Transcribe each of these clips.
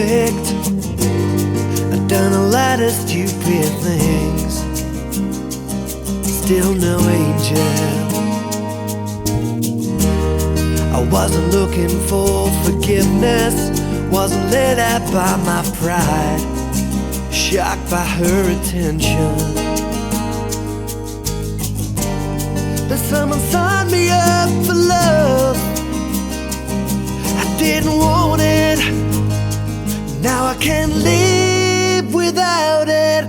perfect. I've done a lot of stupid things. Still no angel. I wasn't looking for forgiveness. Wasn't led out by my pride. Shocked by her attention. But someone signed me up for love. I didn't want. Now I can't live without it.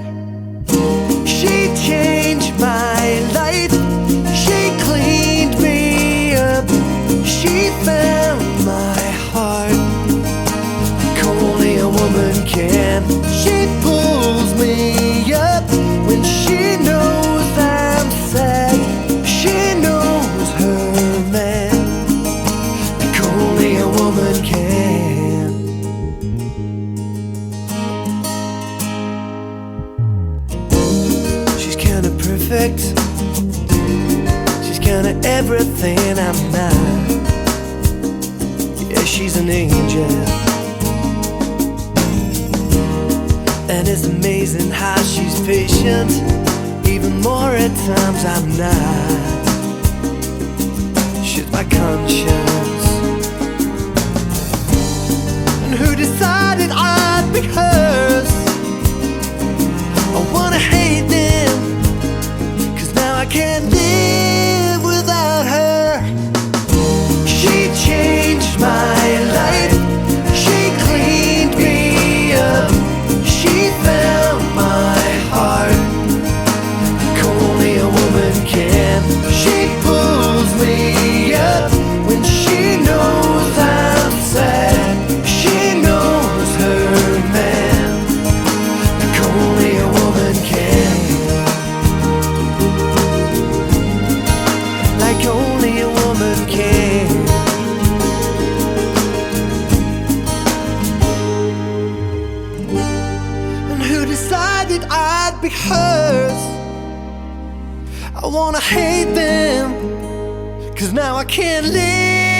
She changed my life. She cleaned me up. She found my heart. Like only a woman can. Perfect. She's kinda everything I'm not. Yeah, she's an angel. And it's amazing how she's patient. Even more at times I'm not. She's my conscience. And who decided I'd Be hers? I wanna hate them. Cause now I can't live.